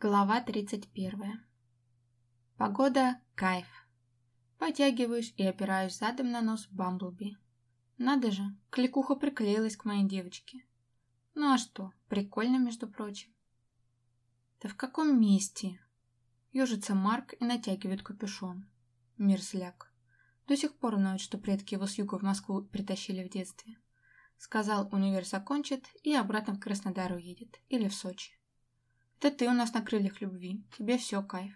Глава 31. Погода – кайф. Потягиваюсь и опираюсь задом на нос Бамблби. Надо же, кликуха приклеилась к моей девочке. Ну а что, прикольно, между прочим. Да в каком месте? Ёжится Марк и натягивает капюшон. Мерзляк. До сих пор ноет, что предки его с юга в Москву притащили в детстве. Сказал, универ закончит и обратно в Краснодар уедет. Или в Сочи. Это ты у нас на крыльях любви. Тебе все кайф.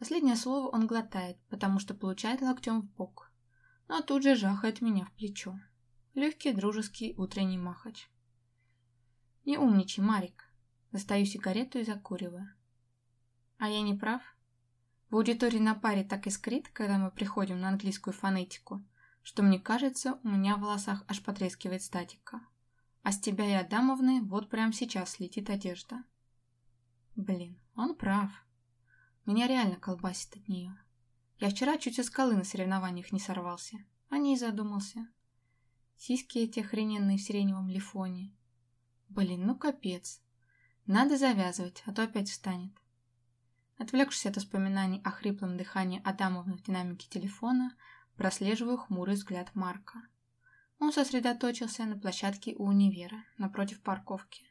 Последнее слово он глотает, потому что получает локтем в бок. Но тут же жахает меня в плечо. Легкий дружеский утренний махач. Не умничай, Марик. Достаю сигарету и закуриваю. А я не прав? В аудитории на паре так искрит, когда мы приходим на английскую фонетику, что мне кажется, у меня в волосах аж потрескивает статика. А с тебя и Адамовны вот прямо сейчас летит одежда. Блин, он прав. Меня реально колбасит от нее. Я вчера чуть со скалы на соревнованиях не сорвался. О ней задумался. Сиськи эти охрененные в сиреневом лифоне. Блин, ну капец. Надо завязывать, а то опять встанет. Отвлекшись от воспоминаний о хриплом дыхании Адамовны в динамике телефона, прослеживаю хмурый взгляд Марка. Он сосредоточился на площадке у универа, напротив парковки.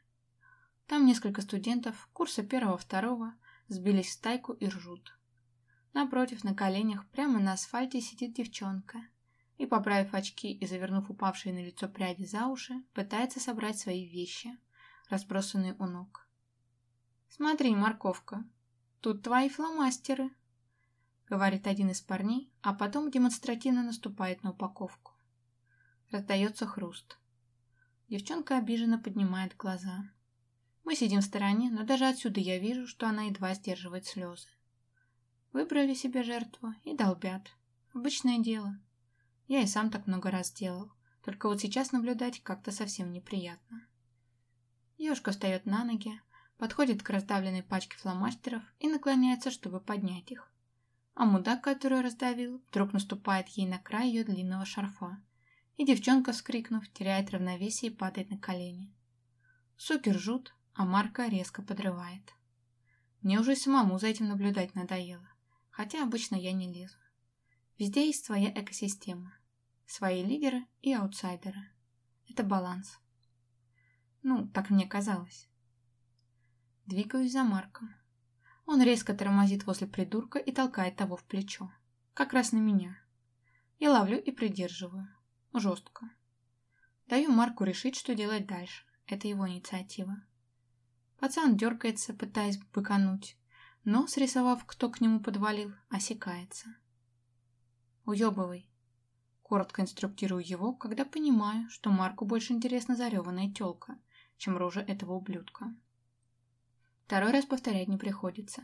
Там несколько студентов курса первого-второго сбились в стайку и ржут. Напротив, на коленях, прямо на асфальте сидит девчонка и, поправив очки и завернув упавшие на лицо пряди за уши, пытается собрать свои вещи, разбросанные у ног. «Смотри, морковка, тут твои фломастеры», — говорит один из парней, а потом демонстративно наступает на упаковку. Раздается хруст. Девчонка обиженно поднимает глаза. Мы сидим в стороне, но даже отсюда я вижу, что она едва сдерживает слезы. Выбрали себе жертву и долбят. Обычное дело. Я и сам так много раз делал, только вот сейчас наблюдать как-то совсем неприятно. Девушка встает на ноги, подходит к раздавленной пачке фломастеров и наклоняется, чтобы поднять их. А мудак, который раздавил, вдруг наступает ей на край ее длинного шарфа, и девчонка, вскрикнув, теряет равновесие и падает на колени. Суки ржут, а Марка резко подрывает. Мне уже самому за этим наблюдать надоело, хотя обычно я не лезу. Везде есть своя экосистема, свои лидеры и аутсайдеры. Это баланс. Ну, так мне казалось. Двигаюсь за Марком. Он резко тормозит возле придурка и толкает того в плечо. Как раз на меня. Я ловлю и придерживаю. Жестко. Даю Марку решить, что делать дальше. Это его инициатива. Пацан дергается, пытаясь быкануть, но, срисовав, кто к нему подвалил, осекается. «Уебывай!» Коротко инструктирую его, когда понимаю, что Марку больше интересна зареванная тёлка, чем рожа этого ублюдка. Второй раз повторять не приходится.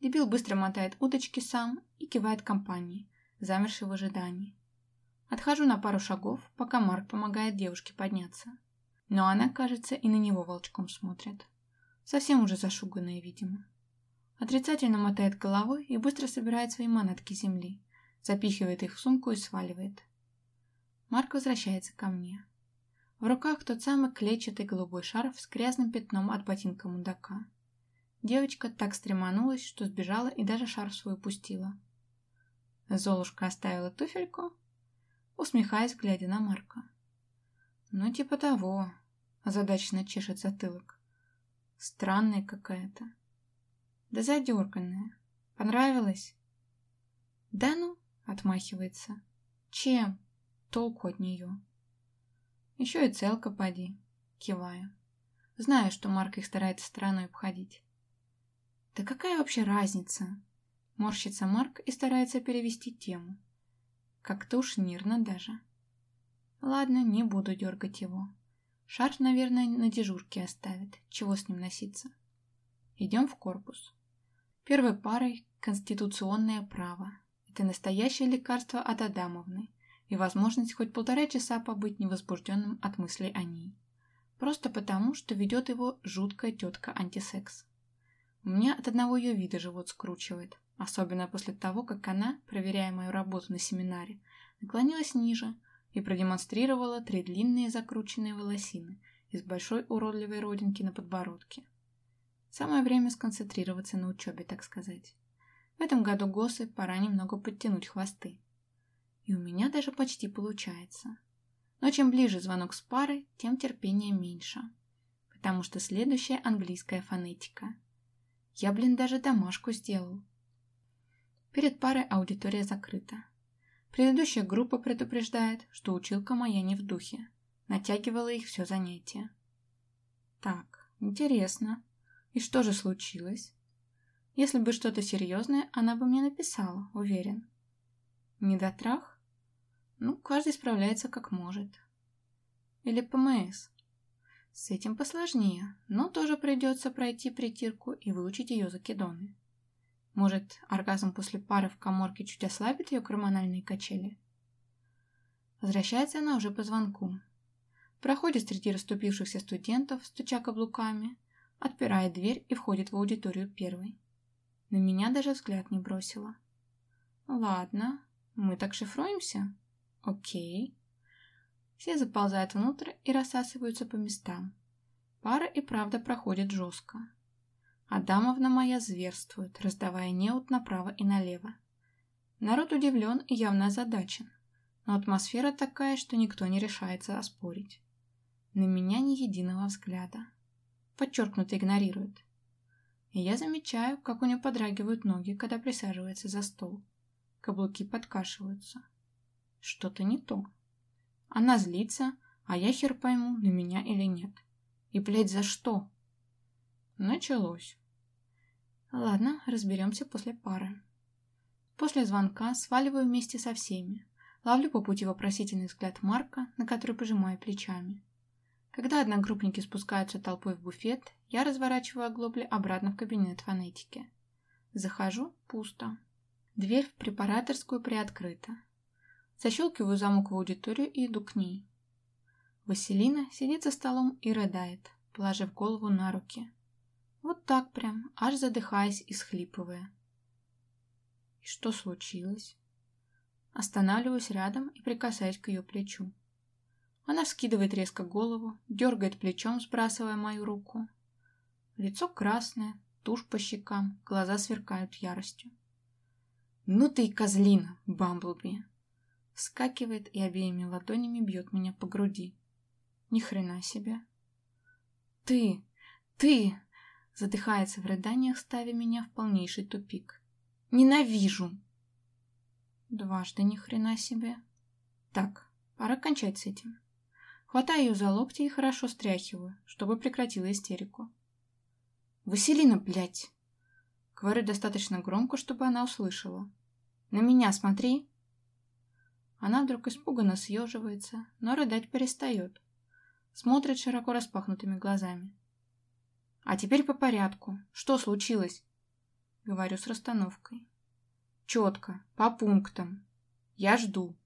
Дебил быстро мотает удочки сам и кивает компании, замершей в ожидании. Отхожу на пару шагов, пока Марк помогает девушке подняться. Но она, кажется, и на него волчком смотрит. Совсем уже зашуганная, видимо. Отрицательно мотает головой и быстро собирает свои манатки земли, запихивает их в сумку и сваливает. Марк возвращается ко мне. В руках тот самый клетчатый голубой шарф с грязным пятном от ботинка мудака. Девочка так стреманулась, что сбежала и даже шарф свой упустила. Золушка оставила туфельку, усмехаясь, глядя на Марка. «Ну, типа того», — озадаченно чешет затылок. Странная какая-то. Да задерганная. Понравилось? Да ну, отмахивается. Чем? Толку от нее. Еще и целка поди. Киваю. Знаю, что Марк их старается стороной обходить. Да какая вообще разница? Морщится Марк и старается перевести тему. Как-то уж нервно даже. Ладно, не буду дергать его. Шар, наверное, на дежурке оставит. Чего с ним носиться? Идем в корпус. Первой парой – конституционное право. Это настоящее лекарство от Адамовны и возможность хоть полтора часа побыть невозбужденным от мыслей о ней. Просто потому, что ведет его жуткая тетка антисекс. У меня от одного ее вида живот скручивает, особенно после того, как она, проверяя мою работу на семинаре, наклонилась ниже – и продемонстрировала три длинные закрученные волосины из большой уродливой родинки на подбородке. Самое время сконцентрироваться на учебе, так сказать. В этом году ГОСы пора немного подтянуть хвосты. И у меня даже почти получается. Но чем ближе звонок с пары, тем терпения меньше. Потому что следующая английская фонетика. Я, блин, даже домашку сделал. Перед парой аудитория закрыта. Предыдущая группа предупреждает, что училка моя не в духе. Натягивала их все занятие. Так, интересно. И что же случилось? Если бы что-то серьезное, она бы мне написала, уверен. Недотрах? Ну, каждый справляется как может. Или ПМС. С этим посложнее, но тоже придется пройти притирку и выучить ее закидоны. Может, оргазм после пары в коморке чуть ослабит ее гормональные качели? Возвращается она уже по звонку. Проходит среди расступившихся студентов, стуча каблуками, отпирает дверь и входит в аудиторию первой. На меня даже взгляд не бросила. Ладно, мы так шифруемся? Окей. Все заползают внутрь и рассасываются по местам. Пара и правда проходит жестко. Адамовна моя зверствует, раздавая неуд направо и налево. Народ удивлен и явно озадачен, но атмосфера такая, что никто не решается оспорить. На меня ни единого взгляда. Подчеркнуто игнорирует. И я замечаю, как у нее подрагивают ноги, когда присаживается за стол. Каблуки подкашиваются. Что-то не то. Она злится, а я хер пойму, на меня или нет. И, блядь, за что? Началось. Ладно, разберемся после пары. После звонка сваливаю вместе со всеми. Ловлю по пути вопросительный взгляд Марка, на который пожимаю плечами. Когда одногруппники спускаются толпой в буфет, я разворачиваю оглобли обратно в кабинет фонетики. Захожу – пусто. Дверь в препараторскую приоткрыта. Защелкиваю замок в аудиторию и иду к ней. Василина сидит за столом и рыдает, положив голову на руки. Вот так прям, аж задыхаясь и схлипывая. И что случилось? Останавливаюсь рядом и прикасаюсь к ее плечу. Она вскидывает резко голову, дергает плечом, сбрасывая мою руку. Лицо красное, тушь по щекам, глаза сверкают яростью. «Ну ты и козлина, Бамблби!» Вскакивает и обеими ладонями бьет меня по груди. Ни хрена себе. «Ты! Ты!» Задыхается в рыданиях, ставя меня в полнейший тупик. «Ненавижу!» Дважды ни хрена себе. Так, пора кончать с этим. Хватаю ее за локти и хорошо стряхиваю, чтобы прекратила истерику. «Василина, блядь!» Говорю достаточно громко, чтобы она услышала. «На меня смотри!» Она вдруг испуганно съеживается, но рыдать перестает. Смотрит широко распахнутыми глазами. «А теперь по порядку. Что случилось?» Говорю с расстановкой. «Четко, по пунктам. Я жду».